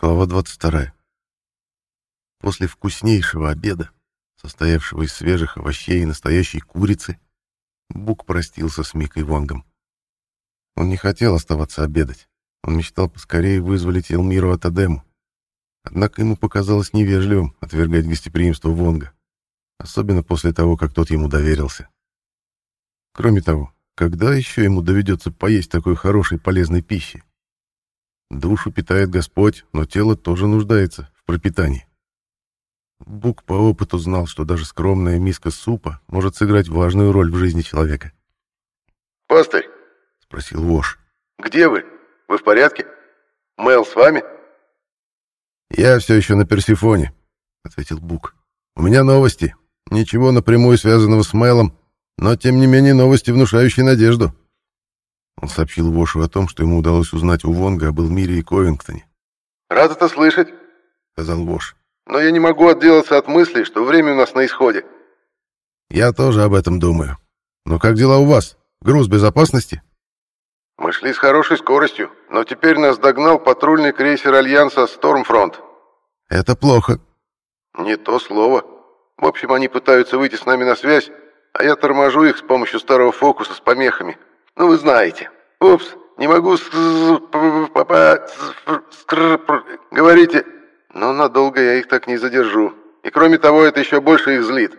Глава 22. После вкуснейшего обеда, состоявшего из свежих овощей и настоящей курицы, Бук простился с Микой Вонгом. Он не хотел оставаться обедать. Он мечтал поскорее вызволить Элмиру от Адему. Однако ему показалось невежливым отвергать гостеприимство Вонга, особенно после того, как тот ему доверился. Кроме того, когда еще ему доведется поесть такой хорошей полезной пищи? Душу питает Господь, но тело тоже нуждается в пропитании. Бук по опыту знал, что даже скромная миска супа может сыграть важную роль в жизни человека. «Пастырь!» — спросил Вош. «Где вы? Вы в порядке? Мэл с вами?» «Я все еще на Персифоне», — ответил Бук. «У меня новости. Ничего напрямую связанного с Мэлом, но, тем не менее, новости, внушающие надежду». Он сообщил Вошу о том, что ему удалось узнать у Вонга об Элмире и Ковингтоне. «Рад это слышать», — сказал Вош. «Но я не могу отделаться от мысли, что время у нас на исходе». «Я тоже об этом думаю. Но как дела у вас? Груз безопасности?» «Мы шли с хорошей скоростью, но теперь нас догнал патрульный крейсер Альянса «Стормфронт». «Это плохо». «Не то слово. В общем, они пытаются выйти с нами на связь, а я торможу их с помощью старого фокуса с помехами». Ну, вы знаете. Упс, не могу говорите. Но надолго я их так не задержу. И кроме того, это еще больше их злит.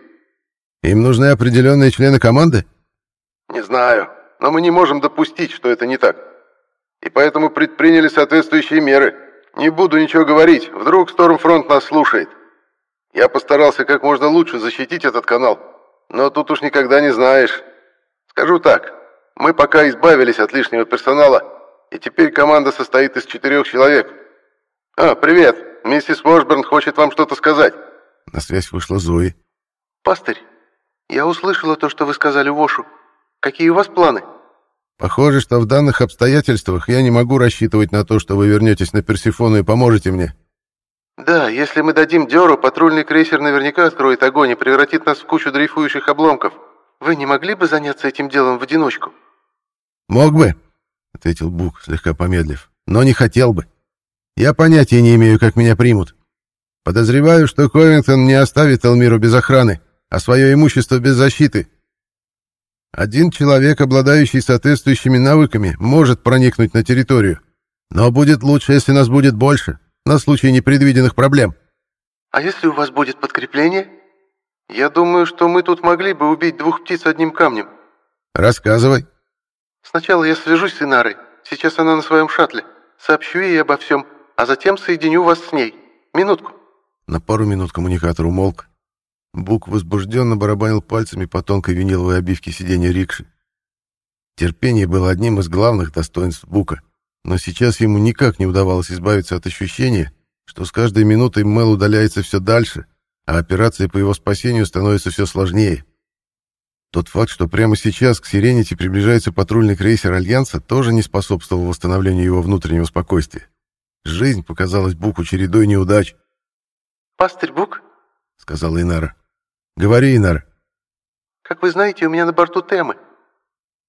Им нужны определенные члены команды? Не знаю, но мы не можем допустить, что это не так. И поэтому предприняли соответствующие меры. Не буду ничего говорить, вдруг Стормфронт нас слушает. Я постарался как можно лучше защитить этот канал, но тут уж никогда не знаешь. Скажу так, мы пока избавились от лишнего персонала, и теперь команда состоит из четырех человек. А, привет. Миссис Вошберн хочет вам что-то сказать. На связь вышла Зои. Пастырь, я услышала то, что вы сказали Вошу. Какие у вас планы? Похоже, что в данных обстоятельствах я не могу рассчитывать на то, что вы вернетесь на Персифону и поможете мне. Да, если мы дадим дёру, патрульный крейсер наверняка откроет огонь и превратит нас в кучу дрейфующих обломков. Вы не могли бы заняться этим делом в одиночку? «Мог бы», — ответил Бук, слегка помедлив, — «но не хотел бы. Я понятия не имею, как меня примут. Подозреваю, что Ковингтон не оставит Элмиру без охраны, а свое имущество без защиты. Один человек, обладающий соответствующими навыками, может проникнуть на территорию, но будет лучше, если нас будет больше, на случай непредвиденных проблем». «А если у вас будет подкрепление? Я думаю, что мы тут могли бы убить двух птиц одним камнем». «Рассказывай», Сначала я свяжусь с Инарой. Сейчас она на своем шаттле. Сообщу ей обо всем, а затем соединю вас с ней. Минутку». На пару минут коммуникатор умолк. Бук возбужденно барабанил пальцами по тонкой виниловой обивке сиденья рикши. Терпение было одним из главных достоинств Бука, но сейчас ему никак не удавалось избавиться от ощущения, что с каждой минутой Мэл удаляется все дальше, а операция по его спасению становится все сложнее. Тот факт, что прямо сейчас к Сиренити приближается патрульный крейсер Альянса, тоже не способствовал восстановлению его внутреннего спокойствия. Жизнь показалась Буку чередой неудач. «Пастырь Бук?» — сказала Инара. «Говори, Инара». «Как вы знаете, у меня на борту темы».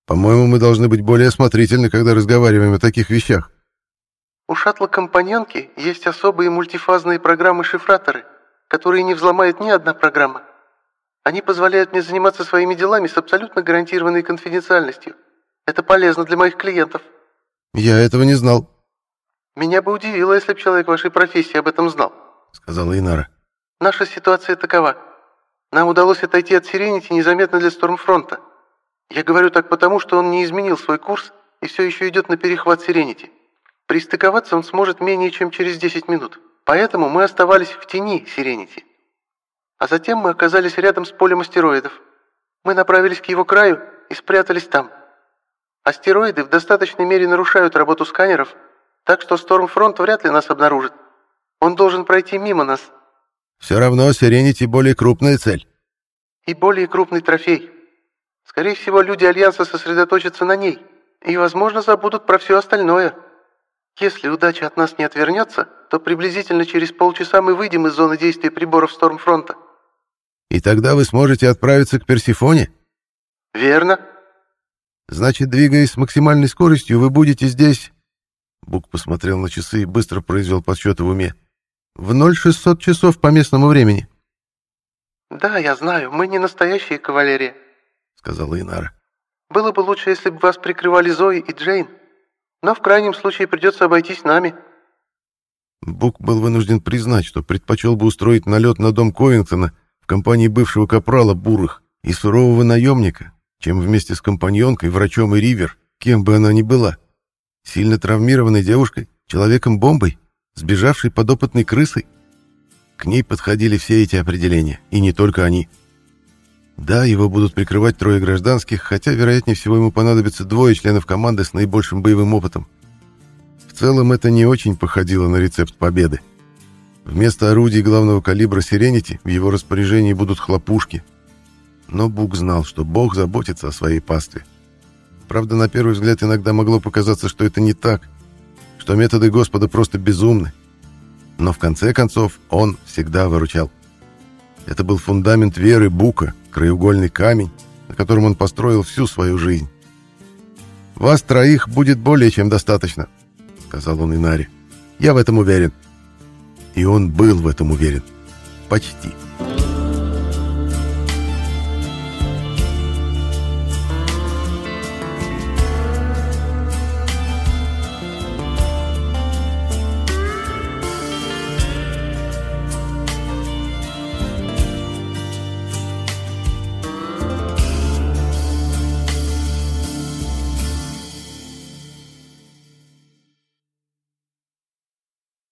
«По-моему, мы должны быть более осмотрительны, когда разговариваем о таких вещах». «У шаттла-компаньонки есть особые мультифазные программы-шифраторы, которые не взломает ни одна программа. Они позволяют мне заниматься своими делами с абсолютно гарантированной конфиденциальностью. Это полезно для моих клиентов». «Я этого не знал». «Меня бы удивило, если бы человек вашей профессии об этом знал», — сказала Инара. «Наша ситуация такова. Нам удалось отойти от Сиренити незаметно для Стормфронта. Я говорю так потому, что он не изменил свой курс и все еще идет на перехват Сиренити. Пристыковаться он сможет менее чем через 10 минут. Поэтому мы оставались в тени Сиренити. А затем мы оказались рядом с полем астероидов. Мы направились к его краю и спрятались там. Астероиды в достаточной мере нарушают работу сканеров, так что Стормфронт вряд ли нас обнаружит. Он должен пройти мимо нас. Все равно Сиренити более крупная цель. И более крупный трофей. Скорее всего, люди Альянса сосредоточатся на ней и, возможно, забудут про все остальное. Если удача от нас не отвернется, то приблизительно через полчаса мы выйдем из зоны действия приборов Стормфронта. И тогда вы сможете отправиться к Персифоне? Верно. Значит, двигаясь с максимальной скоростью, вы будете здесь... Бук посмотрел на часы и быстро произвел подсчеты в уме. «В 0600 часов по местному времени». «Да, я знаю, мы не настоящие кавалерия», — сказала Инара. «Было бы лучше, если бы вас прикрывали Зои и Джейн, но в крайнем случае придется обойтись нами». Бук был вынужден признать, что предпочел бы устроить налет на дом Ковингтона компании бывшего капрала Бурых и сурового наемника, чем вместе с компаньонкой, врачом и Ривер, кем бы она ни была. Сильно травмированной девушкой, человеком-бомбой, сбежавшей подопытной крысой. К ней подходили все эти определения, и не только они. Да, его будут прикрывать трое гражданских, хотя, вероятнее всего, ему понадобится двое членов команды с наибольшим боевым опытом. В целом, это не очень походило на рецепт победы. Вместо орудий главного калибра «Сиренити» в его распоряжении будут хлопушки. Но Бук знал, что Бог заботится о своей пастве. Правда, на первый взгляд иногда могло показаться, что это не так, что методы Господа просто безумны. Но в конце концов он всегда выручал. Это был фундамент веры Бука, краеугольный камень, на котором он построил всю свою жизнь. «Вас троих будет более чем достаточно», — сказал он Инаре. «Я в этом уверен». И он был в этом уверен. Почти.